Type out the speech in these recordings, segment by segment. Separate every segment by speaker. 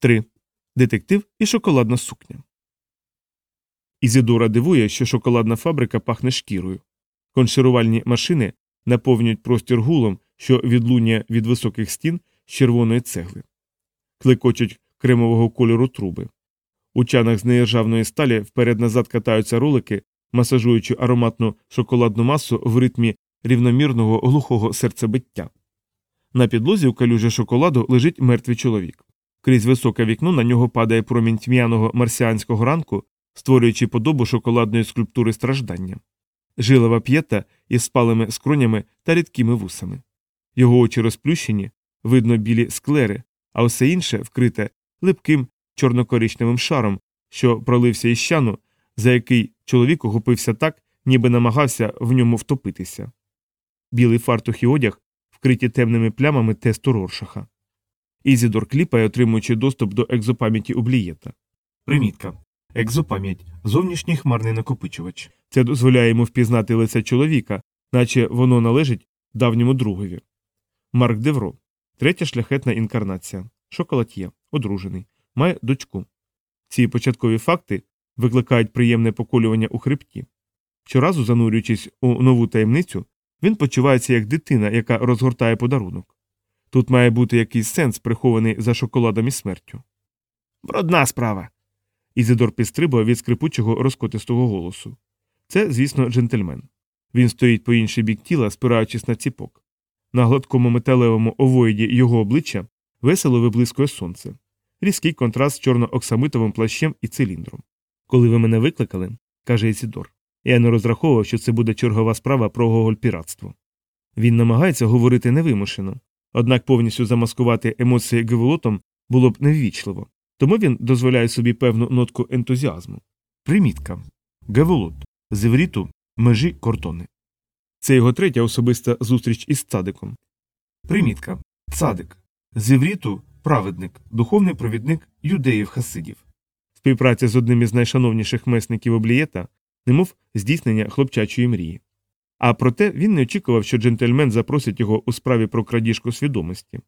Speaker 1: 3. Детектив і шоколадна сукня. Ізідора дивує, що шоколадна фабрика пахне шкірою. Конширувальні машини наповнюють простір гулом, що відлунює від високих стін з червоної цегли. Клекочуть кремового кольору труби. У чанах з неіржавної сталі вперед-назад катаються ролики, масажуючи ароматну шоколадну масу в ритмі рівномірного глухого серцебиття. На підлозі у калюжі шоколаду лежить мертвий чоловік. Крізь високе вікно на нього падає промінь тьмяного марсіанського ранку, створюючи подобу шоколадної скульптури страждання. Жилова п'єта із спалими скронями та рідкими вусами. Його очі розплющені, видно білі склери, а усе інше вкрите липким чорнокоричневим шаром, що пролився із щану, за який чоловік ухопився так, ніби намагався в ньому втопитися. Білий фартух і одяг вкриті темними плямами тесту Роршаха. Ізідор кліпає, отримуючи доступ до екзопам'яті Ублієта. Примітка. Екзопам'ять зовнішній хмарний накопичувач. Це дозволяє йому впізнати лице чоловіка, наче воно належить давньому другові. Марк Девро. Третя шляхетна інкарнація. Шоколад'є. Одружений. Має дочку. Ці початкові факти викликають приємне поколювання у хребті. Щоразу, занурюючись у нову таємницю, він почувається як дитина, яка розгортає подарунок. Тут має бути якийсь сенс, прихований за шоколадом і смертю. Брудна справа. Ізидор підстрибує від скрипучого розкотистого голосу. Це, звісно, джентльмен. Він стоїть по інший бік тіла, спираючись на ціпок. На гладкому металевому овоїді його обличчя весело виблискує сонце. Різкий контраст з чорно-оксамитовим плащем і циліндром. Коли ви мене викликали, каже Ісідор, я не розраховував, що це буде чергова справа про гоголь-піратство. Він намагається говорити невимушено, однак повністю замаскувати емоції геволотом було б неввічливо, тому він дозволяє собі певну нотку ентузіазму. Примітка Геволот з івріту межі кордони. Це його третя особиста зустріч із цадиком. Примітка Цадик з праведник, духовний провідник юдеїв хасидів. Співпраця з одним із найшановніших месників облієта, немов здійснення хлопчачої мрії. А проте він не очікував, що джентльмен запросить його у справі про крадіжку свідомості.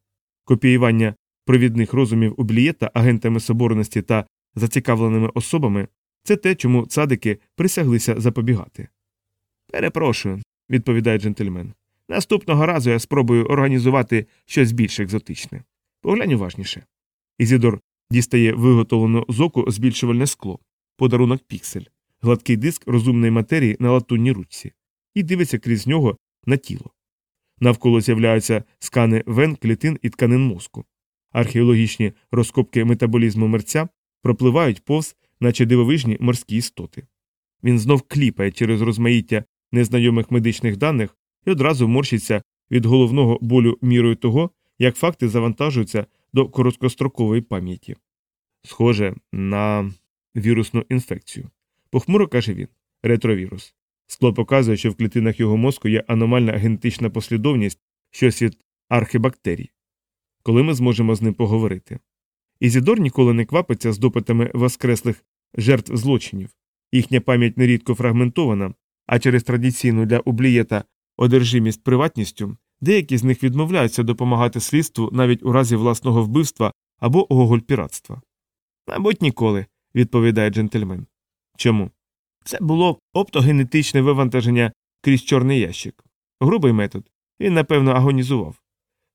Speaker 1: Копіювання провідних розумів облієта агентами соборності та зацікавленими особами це те, чому цадики присяглися запобігати. Перепрошую, відповідає джентльмен. Наступного разу я спробую організувати щось більш екзотичне. Поглянь уважніше. Ізідор дістає виготовлену з оку збільшувальне скло, подарунок піксель, гладкий диск розумної матерії на латунній ручці, і дивиться крізь нього на тіло. Навколо з'являються скани вен, клітин і тканин мозку. Археологічні розкопки метаболізму мерця пропливають повз, наче дивовижні морські істоти. Він знов кліпає через розмаїття незнайомих медичних даних і одразу морщиться від головного болю мірою того, як факти завантажуються до короткострокової пам'яті. Схоже на вірусну інфекцію. Похмуро каже він ретровірус. Скло показує, що в клітинах його мозку є аномальна генетична послідовність, щось від архібактерій. Коли ми зможемо з ним поговорити. Ізідор ніколи не квапиться з допитами воскреслих жертв злочинів. Їхня пам'ять нерідко фрагментована, а через традиційну для облієта одержимість приватністю деякі з них відмовляються допомагати слідству навіть у разі власного вбивства або гогольпіратства. Мабуть, ніколи, відповідає джентльмен. Чому? Це було оптогенетичне вивантаження крізь чорний ящик. Грубий метод. Він, напевно, агонізував.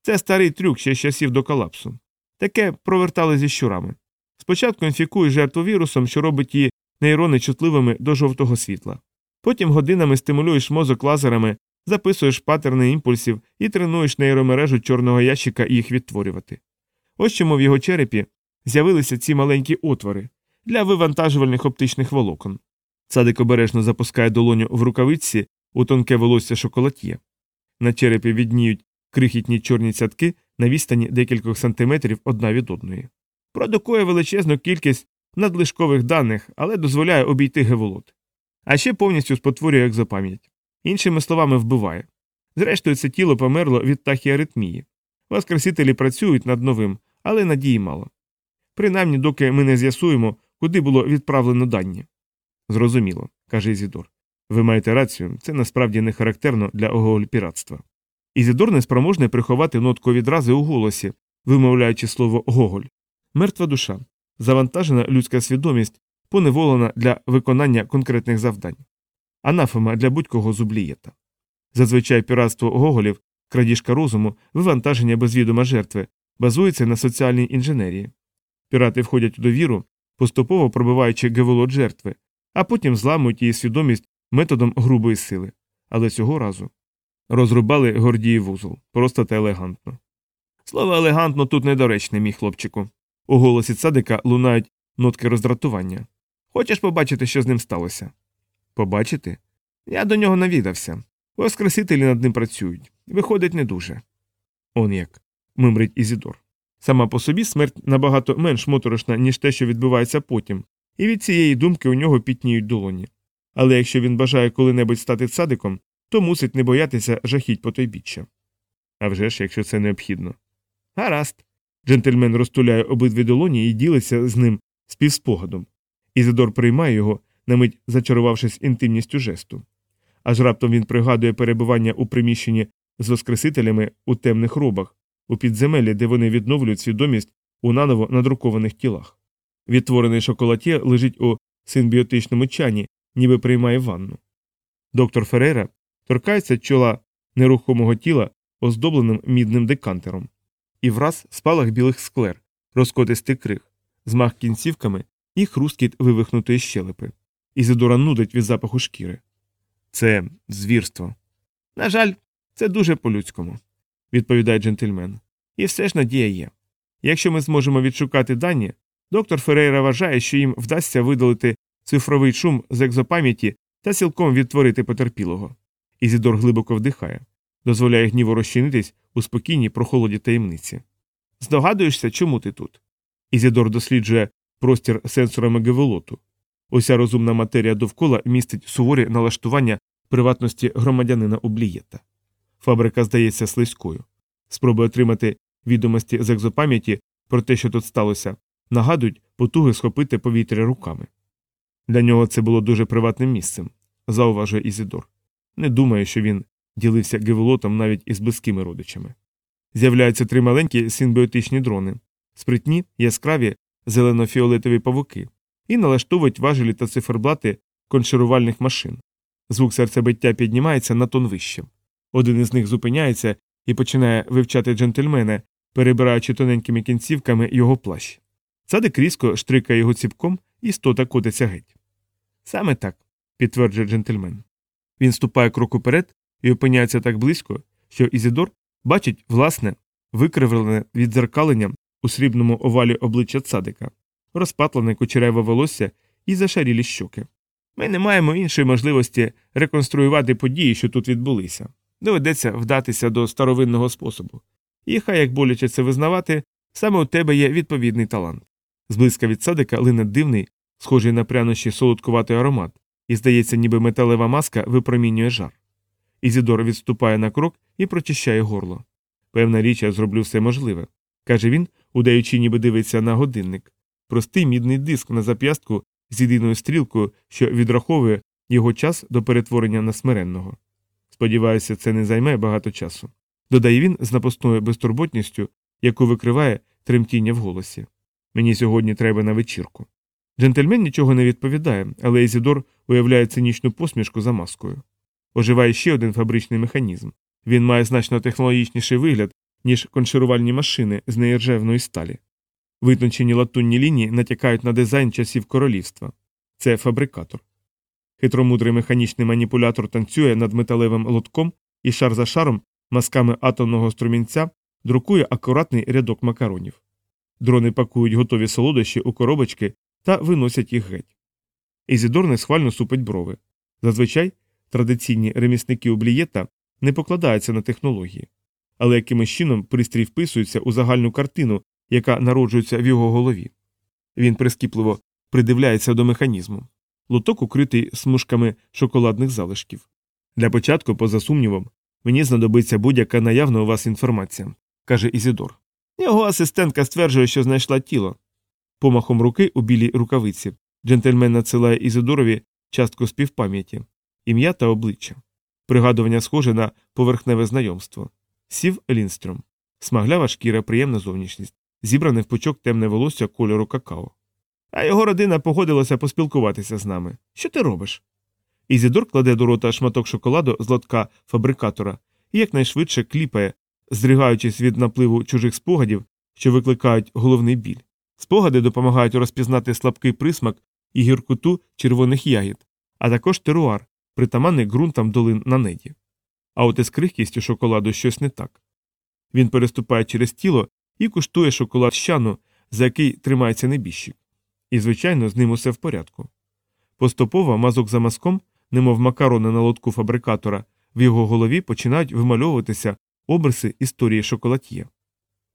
Speaker 1: Це старий трюк ще з часів до колапсу. Таке провертали зі щурами. Спочатку інфікуєш жертву вірусом, що робить її нейрони чутливими до жовтого світла. Потім годинами стимулюєш мозок лазерами, записуєш паттерни імпульсів і тренуєш нейромережу чорного ящика їх відтворювати. Ось чому в його черепі з'явилися ці маленькі отвори для вивантажувальних оптичних волокон. Садик обережно запускає долоню в рукавиці у тонке волосся шоколатє. На черепі відніють крихітні чорні цятки на відстані декількох сантиметрів одна від одної. Продукує величезну кількість надлишкових даних, але дозволяє обійти геволот. А ще повністю спотворює екзопам'ять. Іншими словами, вбиває. Зрештою, це тіло померло від тахіаритмії. Воскресителі працюють над новим, але надії мало. Принаймні, доки ми не з'ясуємо, куди було відправлено дані. Зрозуміло, каже Ізідор. Ви маєте рацію, це насправді не характерно для оголь-піратства. Ізідор неспроможний приховати нотку відрази у голосі, вимовляючи слово Гоголь. мертва душа, завантажена людська свідомість, поневолена для виконання конкретних завдань, анафема для будь-кого зублієта. Зазвичай піратство гоголів, крадіжка розуму, вивантаження без відома жертви базується на соціальній інженерії. Пірати входять у довіру, поступово пробиваючи геволот жертви, а потім зламують її свідомість методом грубої сили. Але цього разу розрубали гордії вузол, просто та елегантно. Слово елегантно тут недоречне, мій хлопчику. У голосі цадика лунають нотки роздратування. Хочеш побачити, що з ним сталося? Побачити? Я до нього навідався. Воскресителі над ним працюють. Виходить, не дуже. Он як. мимрить Ізідор. Сама по собі смерть набагато менш моторошна, ніж те, що відбувається потім, і від цієї думки у нього пітніють долоні. Але якщо він бажає коли-небудь стати цадиком, то мусить не боятися жахіть потойбіччя. А вже ж, якщо це необхідно. Гаразд. Джентльмен розтуляє обидві долоні і ділиться з ним співспогадом. Ізидор приймає його, на мить зачарувавшись інтимністю жесту. Аж раптом він пригадує перебування у приміщенні з воскресителями у темних робах, у підземеллі, де вони відновлюють свідомість у наново надрукованих тілах. Відтворений шоколад'є лежить у симбіотичному чані, ніби приймає ванну. Доктор Ферейра торкається чола нерухомого тіла, оздобленим мідним декантером, і враз спалах білих склер, розкотистий крик, змах кінцівками і хрускіт вивихнутої щелепи. Ізидора нудить від запаху шкіри. Це звірство. На жаль, це дуже по-людському, відповідає джентльмен. І все ж надія є. Якщо ми зможемо відшукати дані, доктор Ферейра вважає, що їм вдасться видалити цифровий шум з екзопам'яті та цілком відтворити потерпілого. Ізідор глибоко вдихає, дозволяє гніву розчинитись у спокійній прохолоді таємниці. Здогадуєшся, чому ти тут? Ізідор досліджує простір сенсорами геволоту. Уся розумна матерія довкола містить суворі налаштування приватності громадянина Облієта. Фабрика здається слизькою. Спроби отримати відомості з екзопам'яті про те, що тут сталося, нагадують потуги схопити повітря руками. Для нього це було дуже приватним місцем, зауважує Ізідор. Не думаю, що він ділився геволотом навіть із близькими родичами. З'являються три маленькі симбіотичні дрони, спритні, яскраві, зелено-фіолетові павуки, і налаштовують важелі та циферблати конширувальних машин. Звук серцебиття піднімається на тон вище. Один із них зупиняється і починає вивчати джентльмена, перебираючи тоненькими кінцівками його плащ. Садик різко штрикає його ціпком і стота котиться геть. Саме так, підтверджує джентльмен. Він ступає крок уперед і опиняється так близько, що Ізідор бачить власне викривлене віддзеркалення у срібному овалі обличчя цадика, розпатлене кучереве волосся і зашарілі щоки. Ми не маємо іншої можливості реконструювати події, що тут відбулися. Доведеться вдатися до старовинного способу. І хай як боляче це визнавати, саме у тебе є відповідний талант. Зблизька від садика лине дивний, схожий на прянощі солодкуватий аромат, і, здається, ніби металева маска випромінює жар. Ізідор відступає на крок і прочищає горло. Певна річ, я зроблю все можливе, каже він, удаючи, ніби дивиться на годинник. Простий мідний диск на зап'ястку з єдиною стрілкою, що відраховує його час до перетворення на смиренного. Сподіваюся, це не займе багато часу. Додає він з напосною безтурботністю, яку викриває тремтіння в голосі. Мені сьогодні треба на вечірку. Джентльмен нічого не відповідає, але Езідор уявляє цинічну посмішку за маскою. Оживає ще один фабричний механізм. Він має значно технологічніший вигляд, ніж конширувальні машини з неіржевної сталі. Витончені латунні лінії натякають на дизайн часів королівства. Це фабрикатор. Хитромудрий механічний маніпулятор танцює над металевим лотком і шар за шаром масками атомного струмінця друкує акуратний рядок макаронів. Дрони пакують готові солодощі у коробочки та виносять їх геть. Ізідор несхвально супить брови. Зазвичай традиційні ремісники облієта не покладаються на технології, але якимось чином пристрій вписується у загальну картину, яка народжується в його голові. Він прискіпливо придивляється до механізму. Лоток укритий смужками шоколадних залишків. Для початку, поза сумнівом, мені знадобиться будь-яка наявна у вас інформація, каже Ізідор. Його асистентка стверджує, що знайшла тіло. Помахом руки у білій рукавиці джентльмен надсилає Ізидорові частку співпам'яті, ім'я та обличчя. Пригадування схоже на поверхневе знайомство. Сів Лінстром. Смаглява шкіра, приємна зовнішність. зібране в пучок темне волосся кольору какао. А його родина погодилася поспілкуватися з нами. Що ти робиш? Ізідор кладе до рота шматок шоколаду з лотка фабрикатора і якнайшвидше кліпає, здригаючись від напливу чужих спогадів, що викликають головний біль. Спогади допомагають розпізнати слабкий присмак і гіркоту червоних ягід, а також теруар, притаманний ґрунтам долин на неді. А от із крихкістю шоколаду щось не так. Він переступає через тіло і куштує шоколад щану, за який тримається небіжчик. І, звичайно, з ним усе в порядку. Поступово мазок за мазком, немов макарони на лотку фабрикатора, в його голові починають вимальовуватися обриси історії шоколад'є.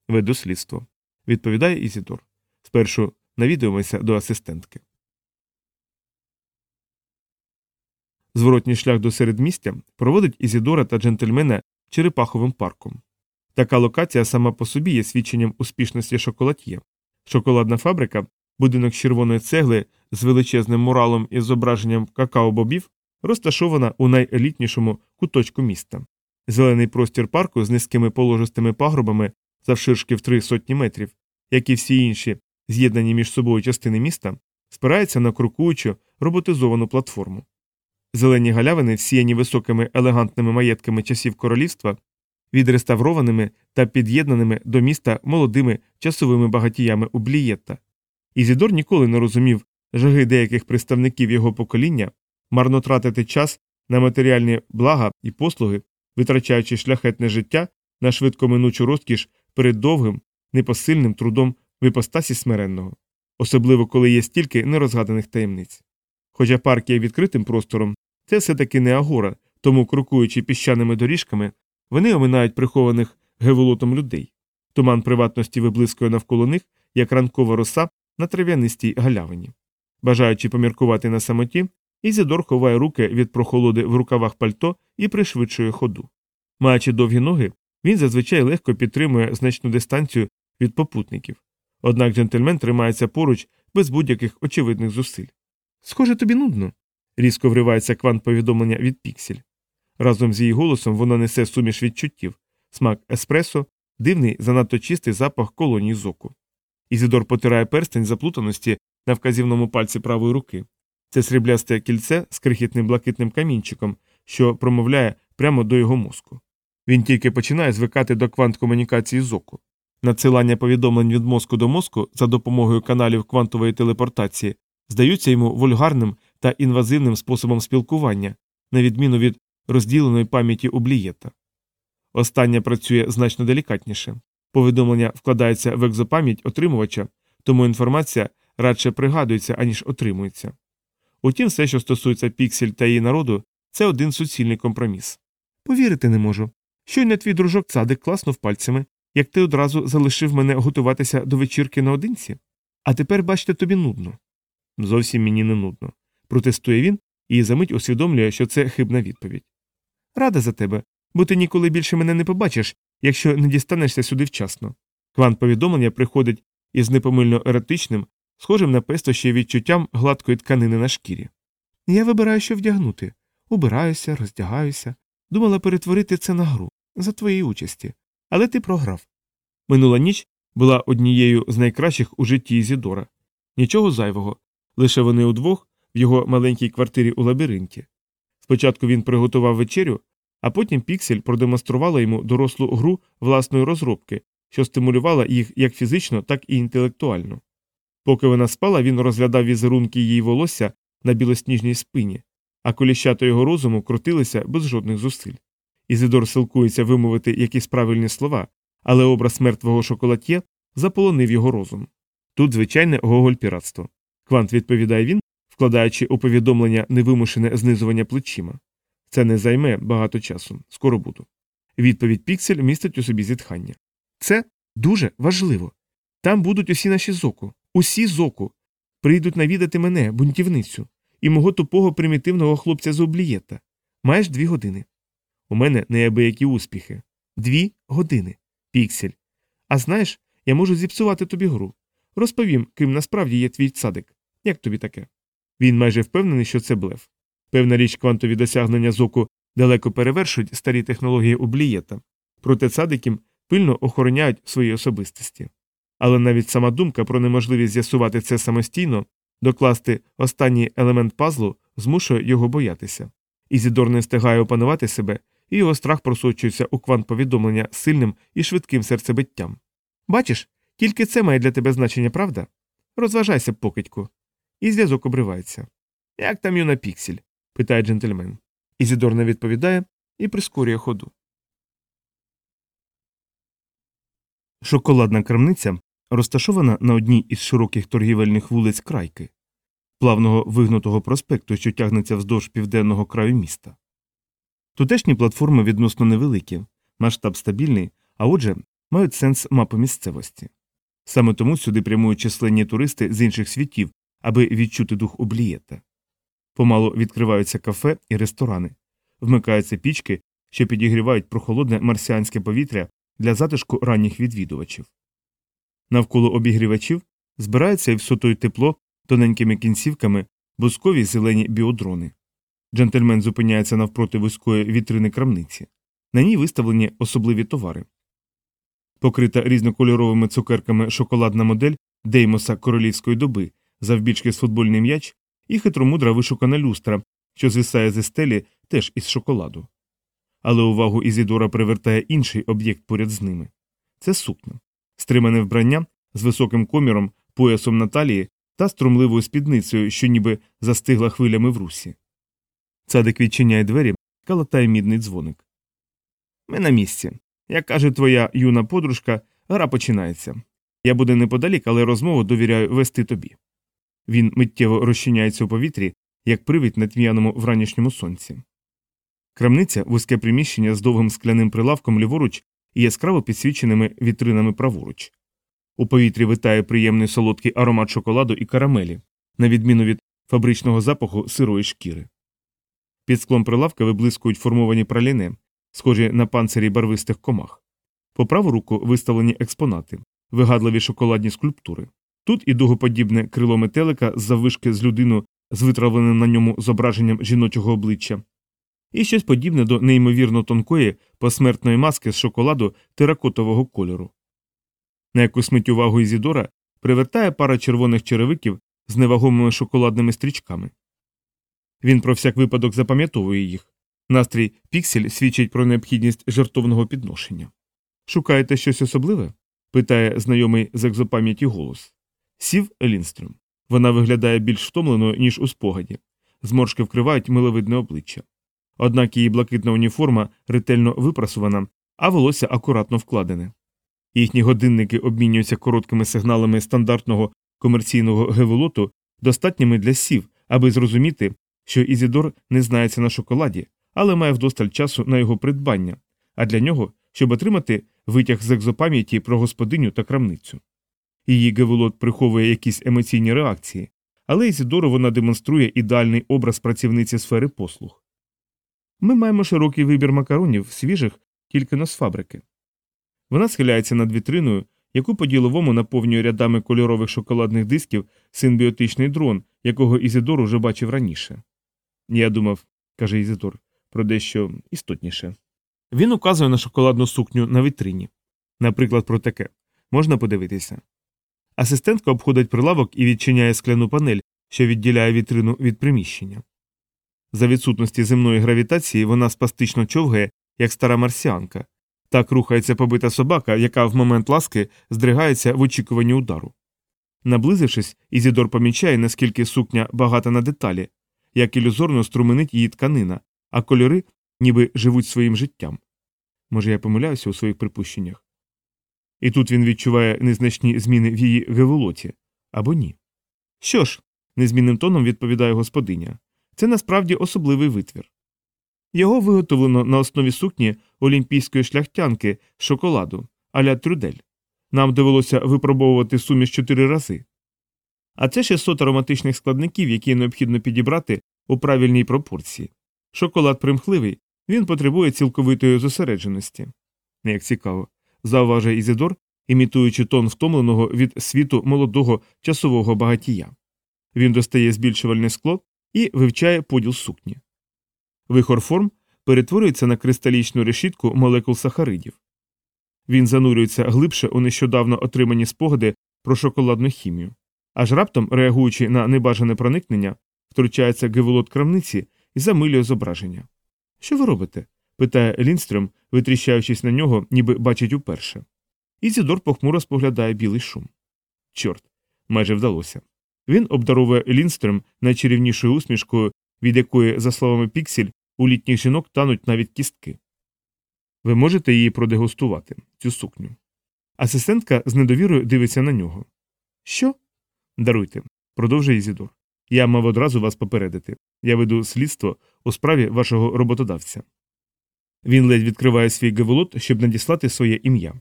Speaker 1: Веду слідство. Відповідає Ізідор. Спершу навідуємося до асистентки. Зворотній шлях до середмістя проводить Ізідора та джентльмена Черепаховим парком. Така локація сама по собі є свідченням успішності шоколад'є. Шоколадна фабрика, будинок червоної цегли з величезним муралом із зображенням какао-бобів, розташована у найелітнішому куточку міста. Зелений простір парку з низькими положистими пагробами завширшки в три сотні метрів, як і всі інші з'єднані між собою частини міста, спирається на крокуючу роботизовану платформу. Зелені галявини, всіяні високими елегантними маєтками часів королівства, відреставрованими та під'єднаними до міста молодими часовими багатіями у Блієтта. Ізідор ніколи не розумів жаги деяких представників його покоління марно тратити час на матеріальні блага і послуги, витрачаючи шляхетне життя на швидкоминучу розкіш перед довгим, непосильним трудом в іпостасі смиренного, особливо коли є стільки нерозгаданих таємниць. Хоча парк є відкритим простором, це все таки не агора, тому, крокуючи піщаними доріжками, вони оминають прихованих геволотом людей. Туман приватності виблискує навколо них, як ранкова роса на трав'янистій галявині. Бажаючи поміркувати на самоті, Ізідор ховає руки від прохолоди в рукавах пальто і пришвидшує ходу. Маючи довгі ноги, він зазвичай легко підтримує значну дистанцію від попутників. Однак джентльмен тримається поруч без будь-яких очевидних зусиль. Схоже, тобі нудно. різко вривається квант повідомлення від Піксель. Разом з її голосом вона несе суміш відчуттів, смак еспресо, дивний, занадто чистий запах колонії зоку. Ізідор потирає перстень заплутаності на вказівному пальці правої руки. Це сріблясте кільце з крихітним блакитним камінчиком, що промовляє прямо до його мозку. Він тільки починає звикати до квант комунікації зоку. Надсилання повідомлень від мозку до мозку за допомогою каналів квантової телепортації здаються йому вульгарним та інвазивним способом спілкування, на відміну від розділеної пам'яті облієта. Остання працює значно делікатніше. Повідомлення вкладається в екзопам'ять отримувача, тому інформація радше пригадується, аніж отримується. Утім, все, що стосується піксель та її народу, це один суцільний компроміс. Повірити не можу. Щойно твій дружок цадик класнув пальцями, як ти одразу залишив мене готуватися до вечірки наодинці. А тепер, бачите, тобі нудно. Зовсім мені не нудно. Протестує він і за мить усвідомлює, що це хибна відповідь. Рада за тебе, бо ти ніколи більше мене не побачиш, якщо не дістанешся сюди вчасно. Квант повідомлення приходить із непомильно еротичним, схожим на пестощі відчуттям гладкої тканини на шкірі. Я вибираю, що вдягнути. Убираюся, роздягаюся. Думала перетворити це на гру за твоєї участі. Але ти програв. Минула ніч була однією з найкращих у житті Ізідора. Нічого зайвого. Лише вони удвох в його маленькій квартирі у лабіринті. Спочатку він приготував вечерю, а потім Піксель продемонструвала йому дорослу гру власної розробки, що стимулювала їх як фізично, так і інтелектуально. Поки вона спала, він розглядав візерунки її волосся на білосніжній спині, а коліщата його розуму крутилися без жодних зусиль. Ізидор силкується вимовити якісь правильні слова, але образ мертвого шоколатьє заполонив його розум. Тут звичайне гоголь піратство. Квант відповідає він, вкладаючи у повідомлення невимушене знизування плечима. Це не займе багато часу, скоро буду. Відповідь Піксель містить у собі зітхання. Це дуже важливо. Там будуть усі наші зоку, усі зоку. Прийдуть навідати мене, бунтівницю, і мого тупого примітивного хлопця з облієта. Маєш дві години. У мене неабиякі успіхи. Дві години. Піксель. А знаєш, я можу зіпсувати тобі гру. Розповім, ким насправді є твій цадик. Як тобі таке? Він майже впевнений, що це блеф. Певна річ, квантові досягнення зоку далеко перевершують старі технології облієта, проте цадиків пильно охороняють свої особистості. Але навіть сама думка про неможливість з'ясувати це самостійно, докласти останній елемент пазлу, змушує його боятися. Ізідор не встигає опанувати себе, і його страх просочується у квант повідомлення сильним і швидким серцебиттям. Бачиш, тільки це має для тебе значення, правда? Розважайся, покидьку. І зв'язок обривається. Як там юна піксель? питає джентльмен. Ізідор не відповідає і прискорює ходу. Шоколадна крамниця розташована на одній із широких торгівельних вулиць крайки, плавного вигнутого проспекту, що тягнеться вздовж південного краю міста. Тутешні платформи відносно невеликі, масштаб стабільний, а отже, мають сенс мапи місцевості. Саме тому сюди прямують численні туристи з інших світів, аби відчути дух облієта. Помалу відкриваються кафе і ресторани, вмикаються пічки, що підігрівають прохолодне марсіанське повітря для затишку ранніх відвідувачів. Навколо обігрівачів збираються і всотою тепло тоненькими кінцівками бускові зелені біодрони. Джентльмен зупиняється навпроти вузької вітрини крамниці. На ній виставлені особливі товари. Покрита різнокольоровими цукерками шоколадна модель Деймоса королівської доби, завбільшки з футбольний м'яч, і хитромудра вишукана люстра, що звисає зі стелі теж із шоколаду. Але увагу Ізідора привертає інший об'єкт поряд з ними це сукня, стримане вбрання з високим коміром, поясом на талії та струмливою спідницею, що ніби застигла хвилями в русі. Цадик відчиняє двері, калатає мідний дзвоник. Ми на місці. Як каже твоя юна подружка, гра починається. Я буду неподалік, але розмову довіряю вести тобі. Він миттєво розчиняється у повітрі, як привід на тьмяному вранішньому сонці. Крамниця вузьке приміщення з довгим скляним прилавком ліворуч яскраво підсвіченими вітринами праворуч. У повітрі витає приємний солодкий аромат шоколаду і карамелі, на відміну від фабричного запаху сирої шкіри. Під склом прилавка виблискують формовані праліни, схожі на панцирі барвистих комах. По праву руку виставлені експонати, вигадливі шоколадні скульптури. Тут і дугоподібне крило метелика з заввишки з людину з витравленим на ньому зображенням жіночого обличчя, і щось подібне до неймовірно тонкої посмертної маски з шоколаду теракотового кольору. На якусь мить увагу Ізідора привертає пара червоних черевиків з невагомими шоколадними стрічками. Він про всяк випадок запам'ятовує їх. Настрій Піксель свідчить про необхідність жартовного підношення. Шукаєте щось особливе? питає знайомий з екзопам'яті голос. Сів Елінстрюм. Вона виглядає більш втомленою, ніж у спогаді. Зморшки вкривають миловидне обличчя. Однак її блакитна уніформа ретельно випрасувана, а волосся акуратно вкладене. Їхні годинники обмінюються короткими сигналами стандартного комерційного геволоту, достатніми для сів, аби зрозуміти, що Ізідор не знається на шоколаді, але має вдосталь часу на його придбання, а для нього, щоб отримати витяг з екзопам'яті про господиню та крамницю. Її геволот приховує якісь емоційні реакції, але Ізідору вона демонструє ідеальний образ працівниці сфери послуг. Ми маємо широкий вибір макаронів, свіжих, тільки но з фабрики. Вона схиляється над вітриною, яку по діловому наповнює рядами кольорових шоколадних дисків симбіотичний дрон, якого Ізідор уже бачив раніше. Я думав, каже Ізідор, про дещо істотніше. Він указує на шоколадну сукню на вітрині. Наприклад, про таке можна подивитися. Асистентка обходить прилавок і відчиняє скляну панель, що відділяє вітрину від приміщення. За відсутності земної гравітації вона спастично човгає, як стара марсіанка. Так рухається побита собака, яка в момент ласки здригається в очікуванні удару. Наблизившись, Ізідор помічає, наскільки сукня багата на деталі, як ілюзорно струменить її тканина, а кольори ніби живуть своїм життям. Може, я помиляюся у своїх припущеннях. І тут він відчуває незначні зміни в її геволоті або ні. Що ж, незмінним тоном відповідає господиня, це насправді особливий витвір. Його виготовлено на основі сукні олімпійської шляхтянки шоколаду аля трюдель. Нам довелося випробовувати суміш чотири рази. А це 600 ароматичних складників, які необхідно підібрати у правильній пропорції. Шоколад примхливий, він потребує цілковитої зосередженості. Як цікаво, зауважує Ізидор, імітуючи тон втомленого від світу молодого часового багатія. Він достає збільшувальне скло і вивчає поділ сукні. Вихор форм перетворюється на кристалічну решітку молекул сахаридів. Він занурюється глибше у нещодавно отримані спогади про шоколадну хімію. Аж раптом, реагуючи на небажане проникнення, втручається геволот крамниці і замилює зображення. Що ви робите? питає Лінстрем, витріщаючись на нього, ніби бачить уперше. Ізідор похмуро споглядає білий шум. Чорт, майже вдалося. Він обдаровує Лінстрем найчарівнішою усмішкою, від якої, за словами Піксель, у літніх жінок тануть навіть кістки. Ви можете її продегустувати, цю сукню. Асистентка з недовірою дивиться на нього. Що? Даруйте, продовжує Ізідор. Я мав одразу вас попередити. Я веду слідство у справі вашого роботодавця. Він ледь відкриває свій геволот, щоб надіслати своє ім'я.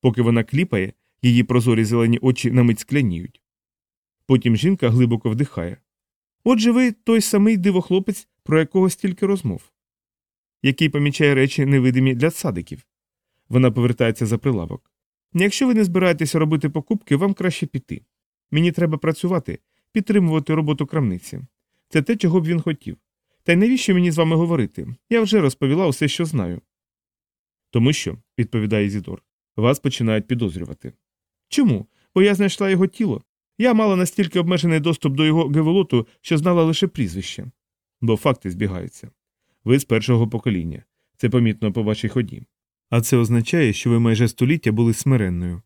Speaker 1: Поки вона кліпає, її прозорі зелені очі на мить скляніють. Потім жінка глибоко вдихає. Отже, ви той самий дивохлопець, про якого стільки розмов, який помічає речі невидимі для садиків. Вона повертається за прилавок. Якщо ви не збираєтеся робити покупки, вам краще піти. Мені треба працювати, підтримувати роботу крамниці. Це те, чого б він хотів. Та й навіщо мені з вами говорити? Я вже розповіла усе, що знаю. Тому що, відповідає Ізідор, вас починають підозрювати. Чому? Бо я знайшла його тіло. Я мала настільки обмежений доступ до його геволоту, що знала лише прізвище. Бо факти збігаються. Ви з першого покоління. Це помітно по вашій ході. А це означає, що ви майже століття були смиренною.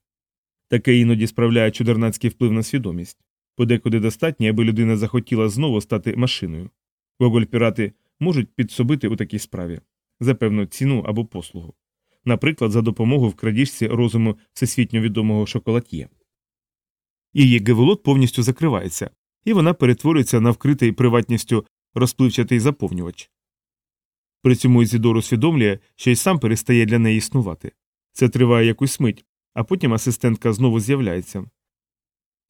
Speaker 1: Таке іноді справляє чудернацький вплив на свідомість. Подекуди достатньо, аби людина захотіла знову стати машиною. Гоголь-пірати можуть підсобити у такій справі за певну ціну або послугу. Наприклад, за допомогу в крадіжці розуму всесвітньо відомого шоколад'є. Її геволот повністю закривається, і вона перетворюється на вкритий приватністю розпливчатий заповнювач. При цьому Ізідор усвідомлює, що й сам перестає для неї існувати. Це триває якусь мить, а потім асистентка знову з'являється.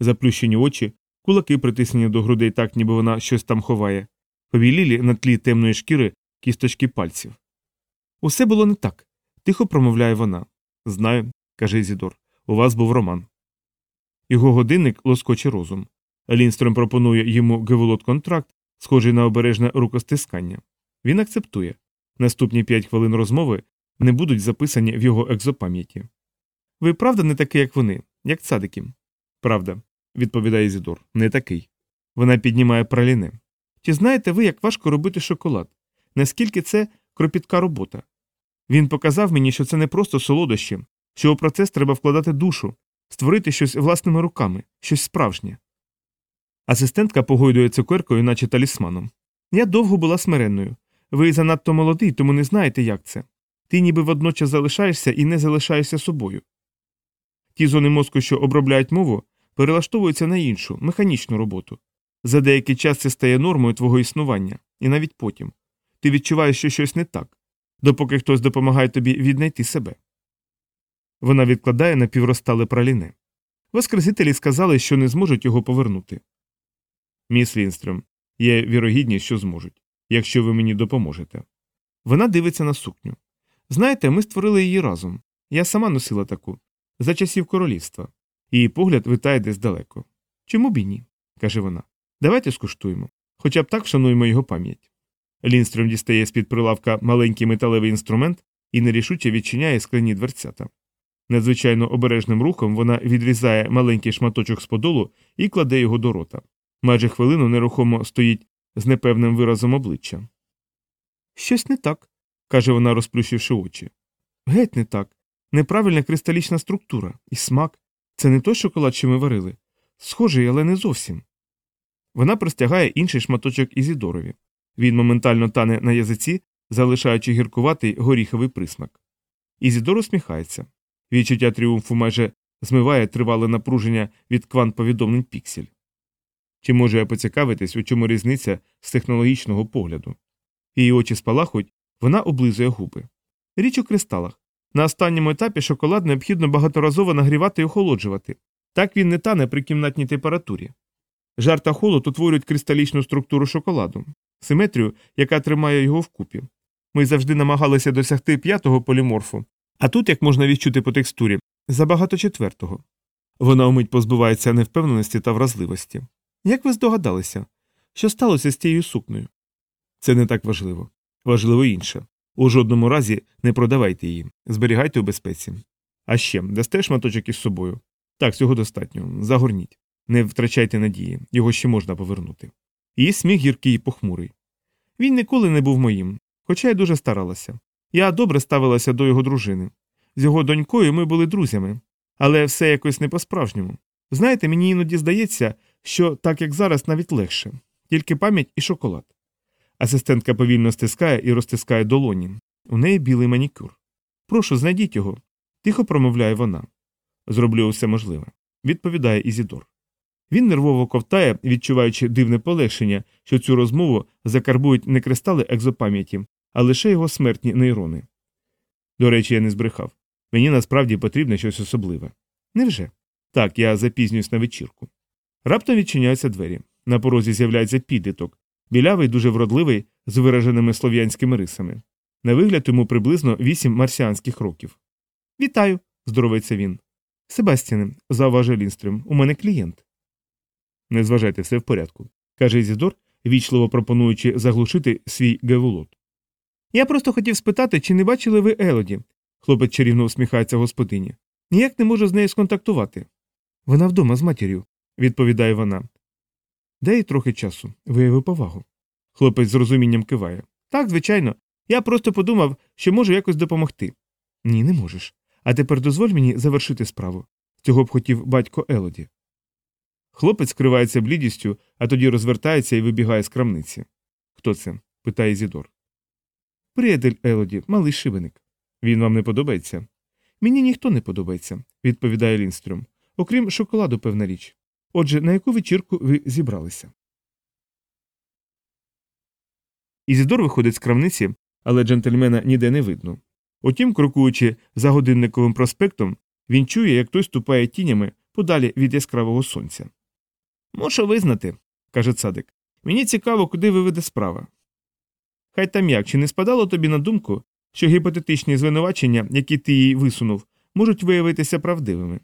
Speaker 1: Заплющені очі, кулаки притиснені до грудей так, ніби вона щось там ховає, повілілі на тлі темної шкіри кісточки пальців. Усе було не так, тихо промовляє вона. Знаю, каже Ізідор, у вас був роман. Його годинник лоскоче розум. Лінстром пропонує йому геволот контракт, схожий на обережне рукостискання. Він акцептує. Наступні п'ять хвилин розмови не будуть записані в його екзопам'яті. Ви правда не такий, як вони, як цадики? Правда, відповідає Ізідор, не такий. Вона піднімає праліне. Чи знаєте ви, як важко робити шоколад? Наскільки це кропітка робота? Він показав мені, що це не просто солодощі, що у процес треба вкладати душу, створити щось власними руками, щось справжнє. Асистентка погойдує цукеркою, наче талісманом. Я довго була смиренною. Ви занадто молодий, тому не знаєте, як це. Ти ніби водночас залишаєшся і не залишаєшся собою. Ті зони мозку, що обробляють мову, перелаштовуються на іншу, механічну роботу. За деякий час це стає нормою твого існування, і навіть потім. Ти відчуваєш, що щось не так, допоки хтось допомагає тобі віднайти себе. Вона відкладає напівростале праліне. Воскресителі сказали, що не зможуть його повернути. Міс Лінстрем, є вірогідність, що зможуть, якщо ви мені допоможете. Вона дивиться на сукню. Знаєте, ми створили її разом. Я сама носила таку за часів королівства. Її погляд витає десь далеко. Чому б і ні? каже вона. Давайте скуштуємо. Хоча б так вшануємо його пам'ять. Лінстрем дістає з під прилавка маленький металевий інструмент і нерішуче відчиняє скляні дверцята. Надзвичайно обережним рухом вона відрізає маленький шматочок з подолу і кладе його до рота. Майже хвилину нерухомо стоїть з непевним виразом обличчя. Щось не так, каже вона, розплющивши очі. Геть не так. Неправильна кристалічна структура і смак. Це не той шоколад, що ми варили. Схожий, але не зовсім. Вона простягає інший шматочок Ізідорові. Він моментально тане на язиці, залишаючи гіркуватий горіховий присмак. Ізідор усміхається. Відчуття тріумфу майже змиває тривале напруження від квант повідомлень піксель. Чи можу я поцікавитись, у чому різниця з технологічного погляду? Її очі спалахують, вона облизує губи. Річ у кристалах. На останньому етапі шоколад необхідно багаторазово нагрівати і охолоджувати. Так він не тане при кімнатній температурі. Жар та холод утворюють кристалічну структуру шоколаду, симетрію, яка тримає його вкупі. Ми завжди намагалися досягти п'ятого поліморфу, а тут, як можна відчути по текстурі, забагато четвертого. Вона умить позбувається невпевненості та вразливості. Як ви здогадалися, що сталося з тією сукнею? Це не так важливо. Важливо інше. У жодному разі не продавайте її, зберігайте у безпеці. А ще дасте шматочок із собою. Так, цього достатньо. Загорніть. Не втрачайте надії, його ще можна повернути. Її сміх гіркий і похмурий. Він ніколи не був моїм, хоча й дуже старалася. Я добре ставилася до його дружини. З його донькою ми були друзями, але все якось не по-справжньому. Знаєте, мені іноді здається, що так як зараз навіть легше, тільки пам'ять і шоколад. Асистентка повільно стискає і розтискає долоні. У неї білий манікюр. Прошу, знайдіть його. Тихо промовляє вона. Зроблю усе можливе, відповідає Ізідор. Він нервово ковтає, відчуваючи дивне полегшення, що цю розмову закарбують не кристали екзопам'яті, а лише його смертні нейрони. До речі, я не збрехав. Мені насправді потрібно щось особливе. Невже? Так, я запізнююсь на вечірку. Раптом відчиняються двері. На порозі з'являється підліток, білявий, дуже вродливий, з вираженими слов'янськими рисами. На вигляд йому приблизно вісім марсіанських років. Вітаю, здоровиться він. Себастіне, зауважив Лінстрем, у мене клієнт. Не зважайте, все в порядку, каже Ізідор, вічливо пропонуючи заглушити свій гевулот. Я просто хотів спитати, чи не бачили ви Елоді? Хлопець чарівно усміхається господині. Ніяк не можу з нею сконтактувати. Вона вдома з матір'ю, відповідає вона. Дай трохи часу, виявив повагу. Хлопець з розумінням киває. Так, звичайно. Я просто подумав, що можу якось допомогти. Ні, не можеш. А тепер дозволь мені завершити справу. Цього б хотів батько Елоді. Хлопець скривається блідістю, а тоді розвертається і вибігає з крамниці. Хто це? питає Зідор. Приятель Елоді, малий шибеник. Він вам не подобається? Мені ніхто не подобається, відповідає Лінстрюм. Окрім шоколаду, певна річ. Отже, на яку вечірку ви зібралися? Ізідор виходить з крамниці, але джентльмена ніде не видно. Утім, крокуючи за годинниковим проспектом, він чує, як той ступає тінями подалі від яскравого сонця. Мушу визнати, каже цадик. Мені цікаво, куди виведе справа. Хай там як, чи не спадало тобі на думку, що гіпотетичні звинувачення, які ти їй висунув, можуть виявитися правдивими.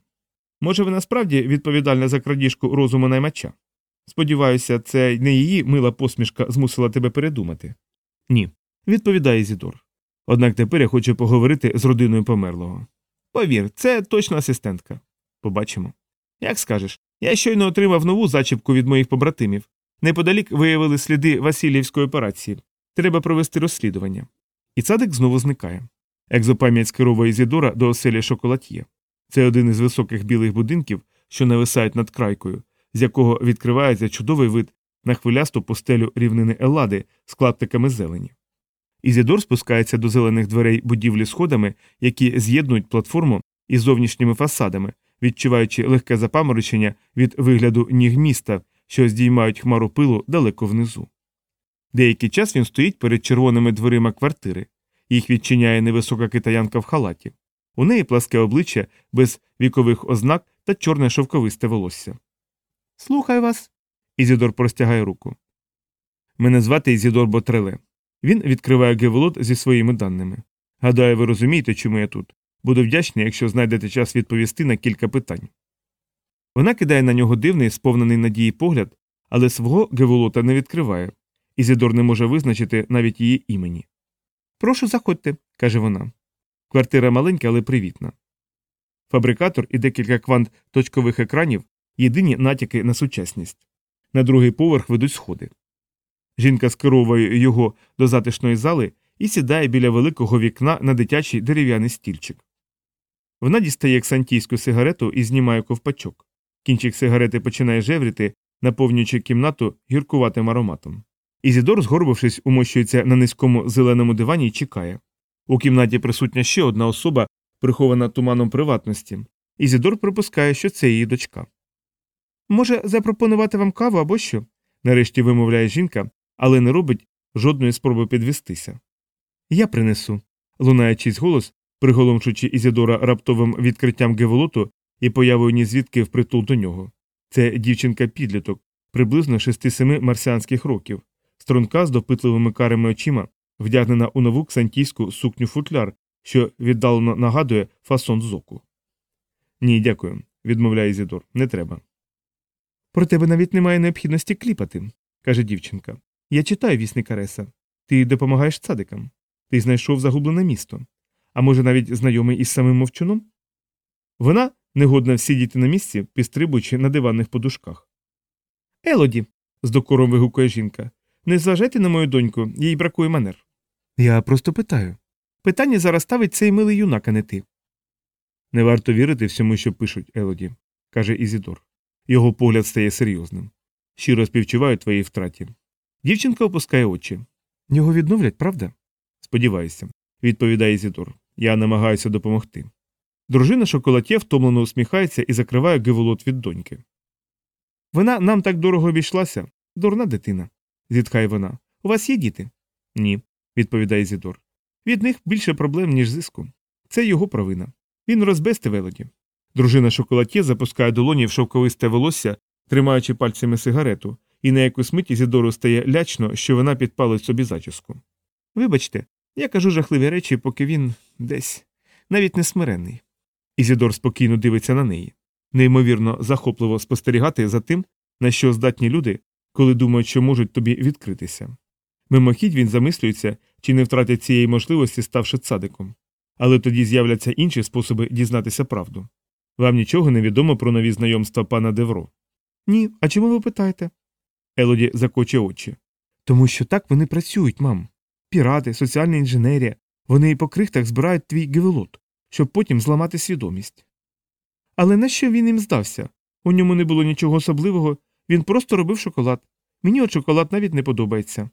Speaker 1: Може, ви насправді відповідальна за крадіжку розуму наймача? Сподіваюся, це не її мила посмішка змусила тебе передумати. Ні, відповідає Зідор. Однак тепер я хочу поговорити з родиною померлого. Повір, це точно асистентка. Побачимо. Як скажеш, я щойно отримав нову зачіпку від моїх побратимів. Неподалік виявили сліди Васильівської операції. Треба провести розслідування. І цадик знову зникає. Екзопам'ять скеровує Зідора до оселі шоколад'є. Це один із високих білих будинків, що нависають над крайкою, з якого відкривається чудовий вид на хвилясту постелю рівнини Еллади з клаптиками зелені. Ізідор спускається до зелених дверей будівлі сходами, які з'єднують платформу із зовнішніми фасадами, відчуваючи легке запаморочення від вигляду ніг міста, що здіймають хмару пилу далеко внизу. Деякий час він стоїть перед червоними дверима квартири, їх відчиняє невисока китаянка в халаті. У неї пласке обличчя без вікових ознак та чорне шовковисте волосся. Слухаю вас. Ізідор простягає руку. Мене звати Ізідор Ботреле. Він відкриває геволот зі своїми даними. Гадаю, ви розумієте, чому я тут. Буду вдячний, якщо знайдете час відповісти на кілька питань. Вона кидає на нього дивний, сповнений надії погляд, але свого геволота не відкриває. Ізідор не може визначити навіть її імені. Прошу, заходьте, каже вона. Квартира маленька, але привітна. Фабрикатор і декілька квант точкових екранів єдині натяки на сучасність. На другий поверх ведуть сходи. Жінка скеровує його до затишної зали і сідає біля великого вікна на дитячий дерев'яний стільчик. Вона дістає ксантійську сигарету і знімає ковпачок. Кінчик сигарети починає жевріти, наповнюючи кімнату гіркуватим ароматом. Ізідор, згорбившись, умощується на низькому зеленому дивані і чекає. У кімнаті присутня ще одна особа, прихована туманом приватності. Ізідор припускає, що це її дочка. Може, запропонувати вам каву або що? нарешті вимовляє жінка, але не робить жодної спроби підвестися. Я принесу, лунає чийсь голос, приголомшуючи Ізідора раптовим відкриттям геволоту і появою нізвідки впритул до нього. Це дівчинка підліток, приблизно 6-7 марсіанських років, струнка з допитливими карими очима, вдягнена у нову ксантійську сукню футляр, що віддалено нагадує фасон зоку. Ні, дякую, відмовляє Ізідор, не треба. Про тебе навіть немає необхідності кліпати, каже дівчинка. Я читаю вісника Реса. Ти допомагаєш цадикам. Ти знайшов загублене місто. А може, навіть знайомий із самим мовчуном? Вона негодна сидіти на місці, підстрибуючи на диванних подушках. Елоді. з докором вигукує жінка. Не зважайте на мою доньку, їй бракує манер. Я просто питаю. Питання зараз ставить цей милий юнак, а не ти. Не варто вірити всьому, що пишуть, Елоді, каже Ізідор. Його погляд стає серйозним. Щиро співчуваю твоїй втраті. Дівчинка опускає очі. Його відновлять, правда? Сподіваюся, відповідає Ізідор. Я намагаюся допомогти. Дружина шоколатє втомлено усміхається і закриває гиволот від доньки. Вона нам так дорого обійшлася. Дурна дитина, зітхає вона. У вас є діти? Ні, відповідає Ізідор. Від них більше проблем, ніж зиску. Це його провина. Він розбести велоді. Дружина шоколатє запускає долоні в шовковисте волосся, тримаючи пальцями сигарету, і на якусь мить Ізідору стає лячно, що вона підпалить собі зачіску. Вибачте, я кажу жахливі речі, поки він десь навіть не смиренний. Ізідор спокійно дивиться на неї. Неймовірно захопливо спостерігати за тим, на що здатні люди, коли думають, що можуть тобі відкритися. Мимохідь він замислюється, чи не втратять цієї можливості, ставши цадиком. Але тоді з'являться інші способи дізнатися правду. Вам нічого не відомо про нові знайомства пана Девро? Ні, а чому ви питаєте? Елоді закоче очі. Тому що так вони працюють, мам. Пірати, соціальна інженерія, вони по крихтах збирають твій гевелот, щоб потім зламати свідомість. Але нащо він їм здався? У ньому не було нічого особливого, він просто робив шоколад. Мені от шоколад навіть не подобається.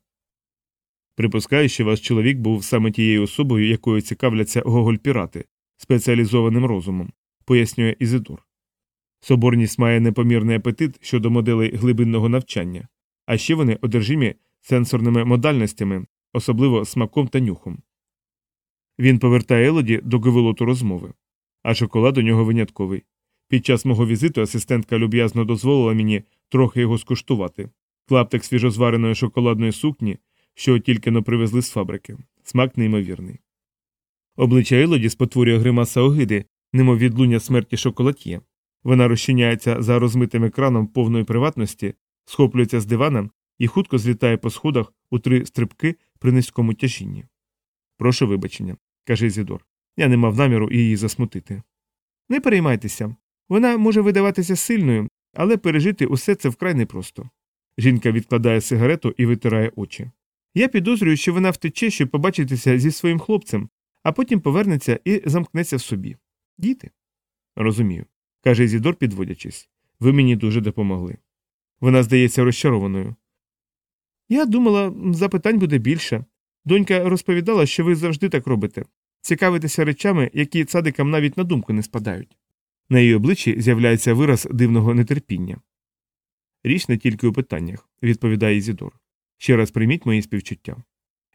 Speaker 1: Припускаю, що ваш чоловік був саме тією особою, якою цікавляться гоголь-пірати, спеціалізованим розумом, пояснює Ізидор. Соборність має непомірний апетит щодо моделей глибинного навчання, а ще вони одержимі сенсорними модальностями, особливо смаком та нюхом. Він повертає Елоді до гевелоту розмови, а шоколад у нього винятковий. Під час мого візиту асистентка люб'язно дозволила мені трохи його скуштувати клаптик свіжозвареної шоколадної сукні, що тільки но привезли з фабрики. Смак неймовірний. Обличчя Елоді спотворює гримаса огиди, немов відлуння смерті шоколад'є. Вона розчиняється за розмитим екраном повної приватності, схоплюється з дивана і хутко злітає по сходах у три стрибки при низькому тяжінні. Прошу вибачення, каже Зідор. Я не мав наміру її засмутити. Не переймайтеся. Вона може видаватися сильною, але пережити усе це вкрай непросто. Жінка відкладає сигарету і витирає очі. Я підозрюю, що вона втече, щоб побачитися зі своїм хлопцем, а потім повернеться і замкнеться в собі. Діти. Розумію, каже Зідор, підводячись. Ви мені дуже допомогли. Вона здається розчарованою. Я думала, запитань буде більше. Донька розповідала, що ви завжди так робите цікавитеся речами, які цадикам навіть на думку не спадають. На її обличчі з'являється вираз дивного нетерпіння. Річ не тільки у питаннях, відповідає Ізідор. Ще раз прийміть мої співчуття.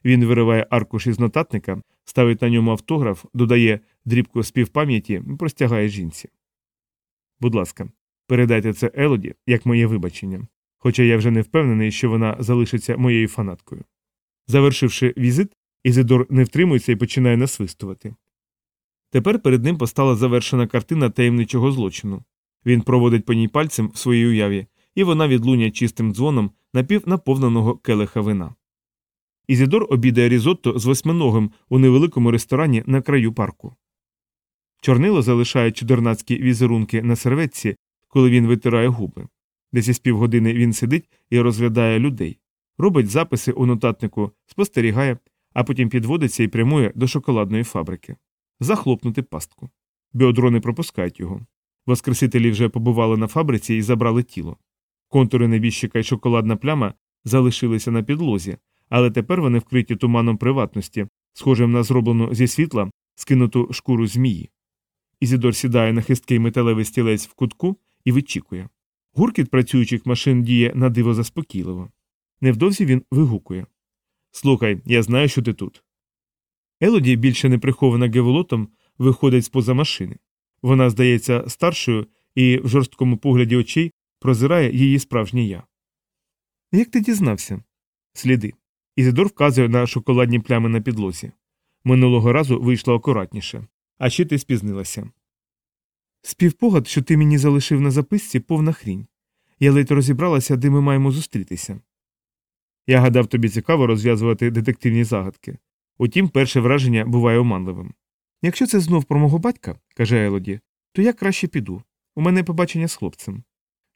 Speaker 1: Він вириває аркуш із нотатника, ставить на ньому автограф, додає дрібку співпам'яті, простягає жінці. Будь ласка, передайте це Елоді як моє вибачення, хоча я вже не впевнений, що вона залишиться моєю фанаткою. Завершивши візит, Ізидор не втримується і починає насвистувати. Тепер перед ним постала завершена картина таємничого злочину. Він проводить по ній пальцем в своїй уяві, і вона відлунює чистим дзвоном напівнаповненого келиха вина. Ізідор обідає різотто з восьминогим у невеликому ресторані на краю парку. Чорнило залишає чудернацькі візерунки на серветці, коли він витирає губи. Десь із півгодини він сидить і розглядає людей, робить записи у нотатнику, спостерігає, а потім підводиться і прямує до шоколадної фабрики. Захлопнути пастку. Біодрони пропускають його. Воскресителі вже побували на фабриці і забрали тіло. Контури небіжчика і шоколадна пляма залишилися на підлозі, але тепер вони вкриті туманом приватності, схожим на зроблену зі світла скинуту шкуру змії. Ізідор сідає на хисткий металевий стілець в кутку і вичікує. Гуркіт працюючих машин діє на диво заспокійливо. Невдовзі він вигукує Слухай, я знаю, що ти тут. Елоді, більше не прихована геволотом, виходить з поза машини. Вона здається старшою і в жорсткому погляді очей прозирає її справжнє я. Як ти дізнався? Сліди. Ізидор вказує на шоколадні плями на підлозі. Минулого разу вийшло акуратніше, а ще ти спізнилася. Співпогад, що ти мені залишив на записці, повна хрінь. Я ледь розібралася, де ми маємо зустрітися. Я гадав тобі цікаво розв'язувати детективні загадки. Утім, перше враження буває оманливим. Якщо це знов про мого батька, каже Елоді, То я краще піду. У мене побачення з хлопцем.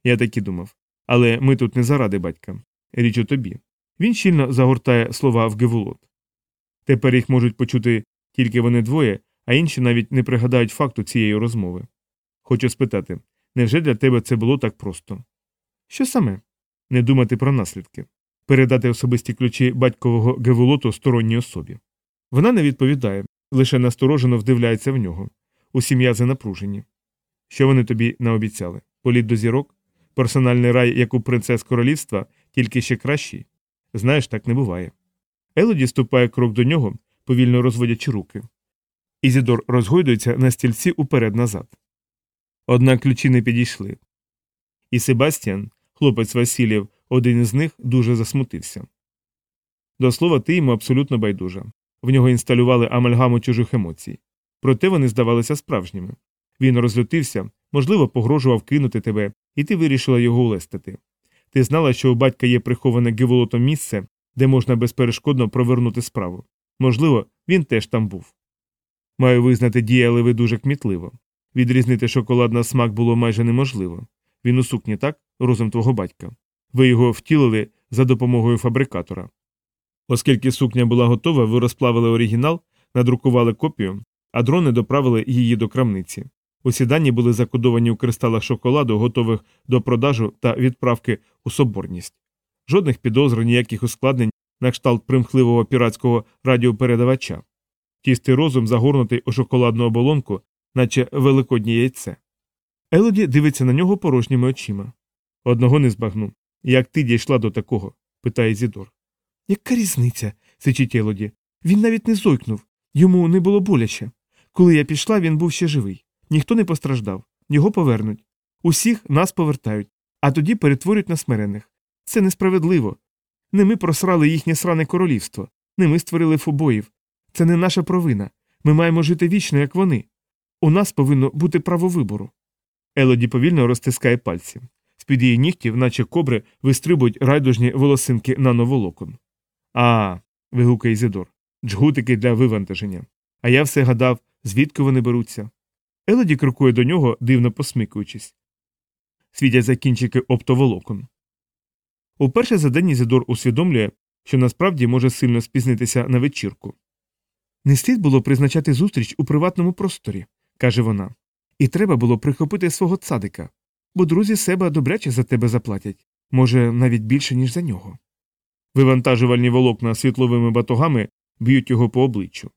Speaker 1: Я так і думав. Але ми тут не заради батька. Річ у тобі. Він щільно загортає слова в гевулот. Тепер їх можуть почути тільки вони двоє, а інші навіть не пригадають факту цієї розмови. Хочу спитати невже для тебе це було так просто? Що саме? Не думати про наслідки, передати особисті ключі батькового гевулоту сторонній особі. Вона не відповідає, лише насторожено вдивляється в нього. Усі м'язи напружені. Що вони тобі наобіцяли? Політ до зірок? Персональний рай, як у принцес королівства, тільки ще кращий? Знаєш, так не буває. Елоді ступає крок до нього, повільно розводячи руки. Ізідор розгойдується на стільці уперед назад. Однак ключі не підійшли. І Себастьян, хлопець Васильєв, один із них, дуже засмутився. До слова, ти йому абсолютно байдужа. В нього інсталювали амальгаму чужих емоцій. Проте вони здавалися справжніми. Він розлютився, можливо, погрожував кинути тебе, і ти вирішила його улестити. Ти знала, що у батька є приховане геволотом місце, де можна безперешкодно провернути справу. Можливо, він теж там був. Маю визнати, діяли ви дуже кмітливо. Відрізнити шоколад на смак було майже неможливо. Він у сукні, так, розум твого батька. Ви його втілили за допомогою фабрикатора. Оскільки сукня була готова, ви розплавили оригінал, надрукували копію, а дрони доправили її до крамниці. Усі дані були закодовані у кристалах шоколаду, готових до продажу та відправки у соборність. Жодних підозр, ніяких ускладнень на кшталт примхливого піратського радіопередавача. Тістий розум загорнутий у шоколадну оболонку, наче великоднє яйце. Елоді дивиться на нього порожніми очима. Одного не збагну. Як ти дійшла до такого? питає Зідор. Яка різниця? сичить Елоді. Він навіть не зойкнув. Йому не було боляче. Коли я пішла, він був ще живий. Ніхто не постраждав, його повернуть. Усіх нас повертають, а тоді перетворюють на смирених. Це несправедливо. Не ми просрали їхнє сране королівство, не ми створили фобоїв. Це не наша провина. Ми маємо жити вічно, як вони. У нас повинно бути право вибору. Елоді повільно розтискає пальці. З під її нігтів, наче кобри, вистрибують райдужні волосинки нановолокон. А. вигукає Ізидор. Джгутики для вивантаження. А я все гадав, звідки вони беруться. Елоді крокує до нього, дивно посмикуючись. Світять за кінчики оптоволокон. Уперше за день Ізидор усвідомлює, що насправді може сильно спізнитися на вечірку. Не слід було призначати зустріч у приватному просторі, каже вона, і треба було прихопити свого цадика, бо друзі себе добряче за тебе заплатять, може, навіть більше, ніж за нього. Вивантажувальні волокна світловими батогами б'ють його по обличчю.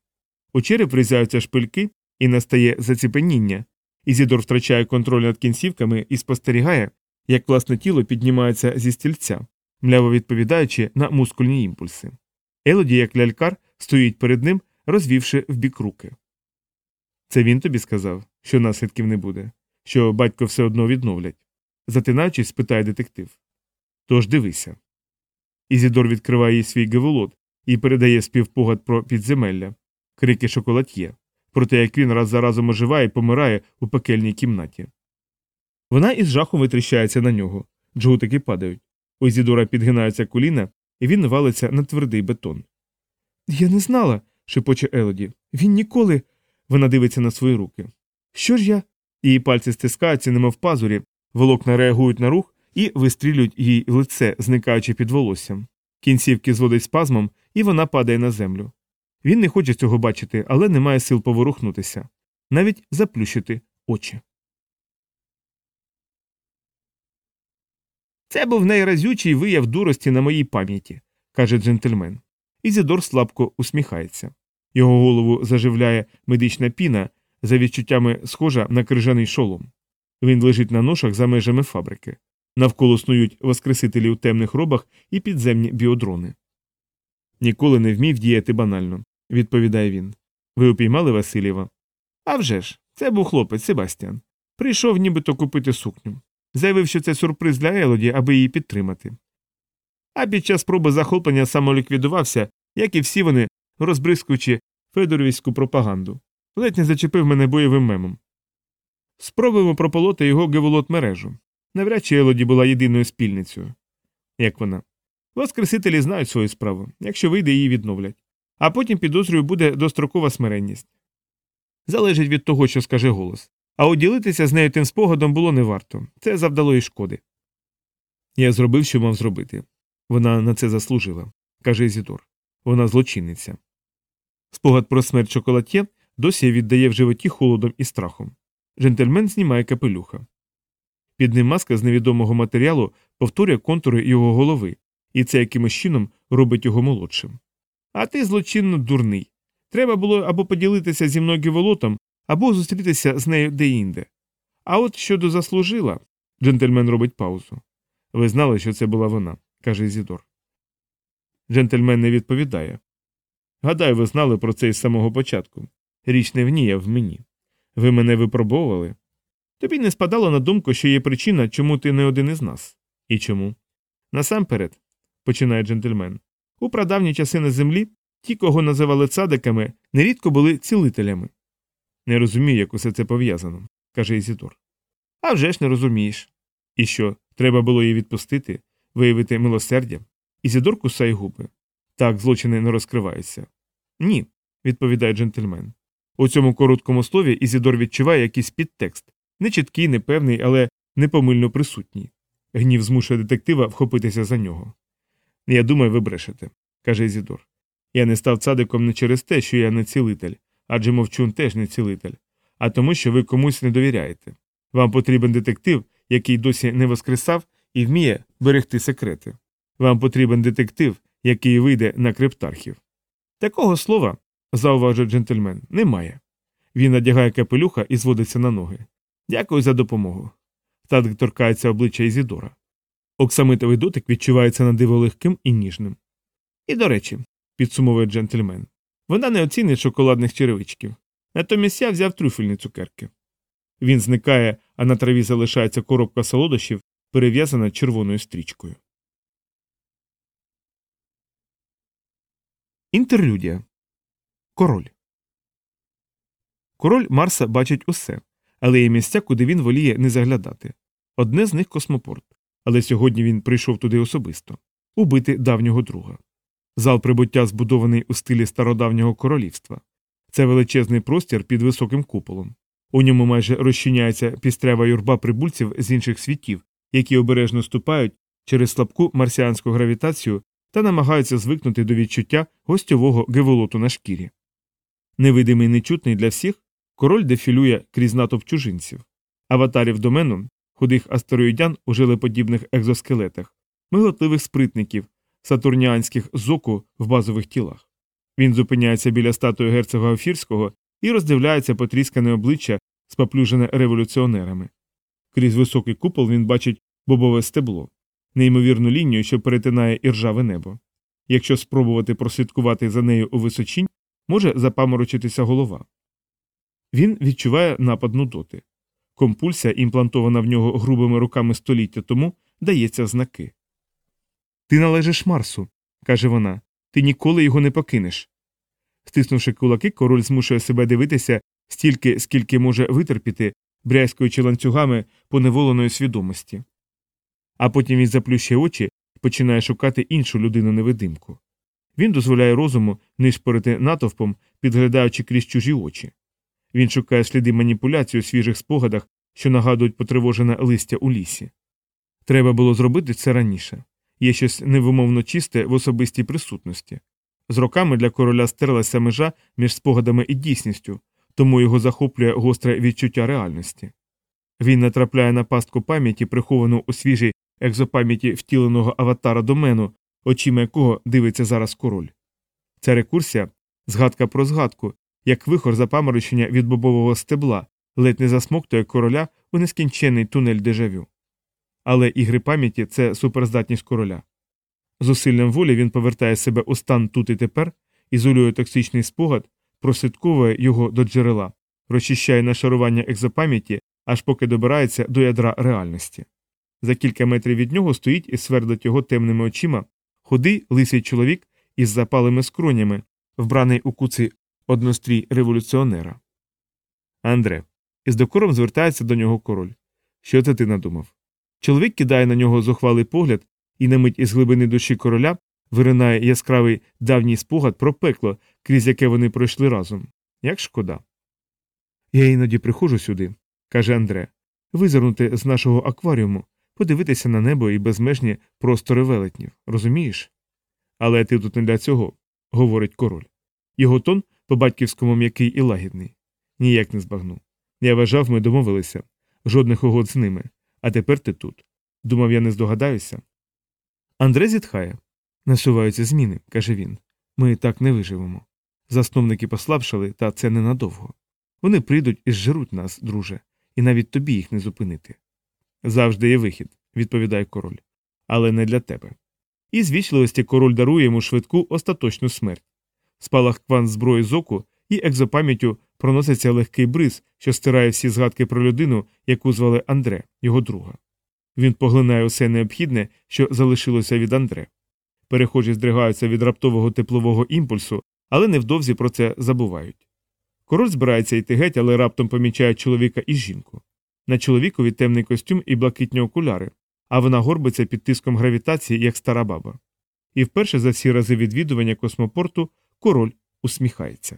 Speaker 1: У череп врізаються шпильки і настає заціпеніння. Ізідор втрачає контроль над кінцівками і спостерігає, як власне тіло піднімається зі стільця, мляво відповідаючи на мускульні імпульси. Елоді, як лялькар, стоїть перед ним, розвівши вбік руки. Це він тобі сказав, що наслідків не буде, що батько все одно відновлять. Затинаючись, спитає детектив. Тож дивися. Ізідор відкриває їй свій геволот і передає співпогад про підземелля, крики шоколад'є, про те, як він раз за разом оживає і помирає у пекельній кімнаті. Вона із жахом витріщається на нього, джгутики падають. У Ізідора підгинаються коліна, і він валиться на твердий бетон. Я не знала, шепоче Елоді. Він ніколи. Вона дивиться на свої руки. Що ж я? Її пальці стискаються, немов пазурі, волокна реагують на рух і вистрілюють їй в лице, зникаючи під волоссям. Кінцівки зводить спазмом, і вона падає на землю. Він не хоче цього бачити, але не має сил поворухнутися, навіть заплющити очі. Це був найразючий вияв дурості на моїй пам'яті, каже джентльмен. Ізідор слабко усміхається. Його голову заживляє медична піна, за відчуттями схожа на крижаний шолом. Він лежить на ношах за межами фабрики. Навколо снують воскресителі у темних робах і підземні біодрони. Ніколи не вмів діяти банально, відповідає він. Ви упіймали Васильєва? «А вже ж, це був хлопець Себастьян. Прийшов нібито купити сукню. Заявив, що це сюрприз для Елоді, аби її підтримати. А під час спроби захоплення самоліквідувався, як і всі вони, розбризкуючи федоровську пропаганду. Ледь не зачепив мене бойовим мемом. Спробуємо прополоти його геволот мережу. Навряд чи Елоді була єдиною спільницею. Як вона? Воскресителі знають свою справу, якщо вийде, її відновлять. А потім, підозрюю, буде дострокова смиренність. Залежить від того, що скаже голос. А от ділитися з нею тим спогадом було не варто це завдало їй шкоди. Я зробив, що мав зробити. Вона на це заслужила, каже Ізідор. Вона злочинниця. Спогад про смерть шоколад'є досі віддає в животі холодом і страхом. Джентльмен знімає капелюха. Під ним маска з невідомого матеріалу повторює контури його голови, і це якимось чином робить його молодшим. А ти злочинно дурний. Треба було або поділитися зі мною гіволотом, або зустрітися з нею деінде. А от щодо заслужила, джентльмен робить паузу. Ви знали, що це була вона, каже Ізідор. Джентльмен не відповідає. Гадаю, ви знали про це із самого початку. Річ не в ній, а в мені. Ви мене випробовували. Тобі не спадало на думку, що є причина, чому ти не один із нас. І чому? Насамперед, починає джентльмен, у прадавні часи на землі ті, кого називали цадиками, нерідко були цілителями. Не розумію, як усе це пов'язано, каже Ізідор. «А вже ж не розумієш. І що, треба було її відпустити, виявити милосердя? Ізідор кусає губи. Так, злочини не розкриваються. Ні, відповідає джентльмен. У цьому короткому слові Ізідор відчуває якийсь підтекст, нечіткий, непевний, але непомильно присутній. Гнів змушує детектива вхопитися за нього. Я думаю, ви брешете, каже Ізідор. Я не став цадиком не через те, що я не цілитель, адже мовчун теж не цілитель, а тому, що ви комусь не довіряєте. Вам потрібен детектив, який досі не воскресав і вміє берегти секрети. Вам потрібен детектив, який вийде на криптархів. Такого слова, зауважив джентльмен, немає. Він надягає капелюха і зводиться на ноги. Дякую за допомогу. Тадик торкається обличчя Ізідора. Оксамитовий дотик відчувається на диво легким і ніжним. І, до речі, підсумовує джентльмен, вона не оцінить шоколадних черевичків. Натомість я взяв трюфельні цукерки. Він зникає, а на траві залишається коробка солодощів, перев'язана червоною стрічкою. Інтерлюдія. Король. Король Марса бачить усе, але є місця, куди він воліє не заглядати. Одне з них космопорт, але сьогодні він прийшов туди особисто убити давнього друга. Зал прибуття збудований у стилі стародавнього королівства. Це величезний простір під високим куполом. У ньому майже розчиняється пістрява юрба прибульців з інших світів, які обережно ступають через слабку марсіанську гравітацію та намагаються звикнути до відчуття гостьового геволоту на шкірі. Невидимий нечутний для всіх, король дефілює крізь натовп чужинців, аватарів домену, худих астероїдян у жилеподібних екзоскелетах, миготливих спритників, сатурніанських зоку в базових тілах. Він зупиняється біля статуї герцога Офірського і роздивляється потріскане обличчя, споплюжене революціонерами. Крізь високий купол він бачить бобове стебло, неймовірну лінію, що перетинає іржаве небо. Якщо спробувати прослідкувати за нею у височінь, може запаморочитися голова. Він відчуває напад нудоти. Компульсія, імплантована в нього грубими руками століття тому, дається знаки. Ти належиш Марсу, каже вона, ти ніколи його не покинеш. Стиснувши кулаки, король змушує себе дивитися стільки, скільки може витерпіти, брязкуючи ланцюгами поневоленої свідомості. А потім він заплющує очі і починає шукати іншу людину невидимку. Він дозволяє розуму нишпорити натовпом, підглядаючи крізь чужі очі. Він шукає сліди маніпуляції у свіжих спогадах, що нагадують потривожене листя у лісі. Треба було зробити це раніше є щось невимовно чисте в особистій присутності. З роками для короля стерлася межа між спогадами і дійсністю, тому його захоплює гостре відчуття реальності. Він натрапляє на пастку пам'яті, приховану у свіжій екзопам'яті втіленого аватара домену, очима якого дивиться зараз король. Ця рекурсія згадка про згадку, як вихор запаморочення від бобового стебла, ледь не засмоктує короля у нескінченний тунель дежавю. Але ігри пам'яті це суперздатність короля. Зусиллям волі він повертає себе у стан тут і тепер, ізолює токсичний спогад, прослідковує його до джерела, розчищає нашарування екзопам'яті, аж поки добирається до ядра реальності. За кілька метрів від нього стоїть і свердить його темними очима худий лисий чоловік із запалими скронями, вбраний у куці однострій революціонера. Андре. Із докором звертається до нього король. Що це ти надумав? Чоловік кидає на нього зухвалий погляд, і на мить із глибини душі короля виринає яскравий давній спогад про пекло, крізь яке вони пройшли разом. Як шкода. Я іноді приходжу сюди, каже Андре, визирнути з нашого акваріуму, подивитися на небо і безмежні простори велетнів, розумієш? Але ти тут не для цього, говорить король. Його тон по батьківському м'який і лагідний. Ніяк не збагну. Я вважав, ми домовилися. Жодних угод з ними. А тепер ти тут. Думав, я не здогадаюся. Андре зітхає. Насуваються зміни, каже він. Ми так не виживемо. Засновники послабшали, та це ненадовго. Вони прийдуть і зжируть нас, друже, і навіть тобі їх не зупинити. Завжди є вихід, відповідає король, але не для тебе. І з вічливості король дарує йому швидку остаточну смерть. Спалах квант зброї з оку, і екзопам'яттю проноситься легкий бриз, що стирає всі згадки про людину, яку звали Андре, його друга. Він поглинає усе необхідне, що залишилося від Андре. Перехожі здригаються від раптового теплового імпульсу, але невдовзі про це забувають. Король збирається йти геть, але раптом помічає чоловіка і жінку. На чоловікові темний костюм і блакитні окуляри, а вона горбиться під тиском гравітації, як стара баба. І вперше за всі рази відвідування космопорту король усміхається.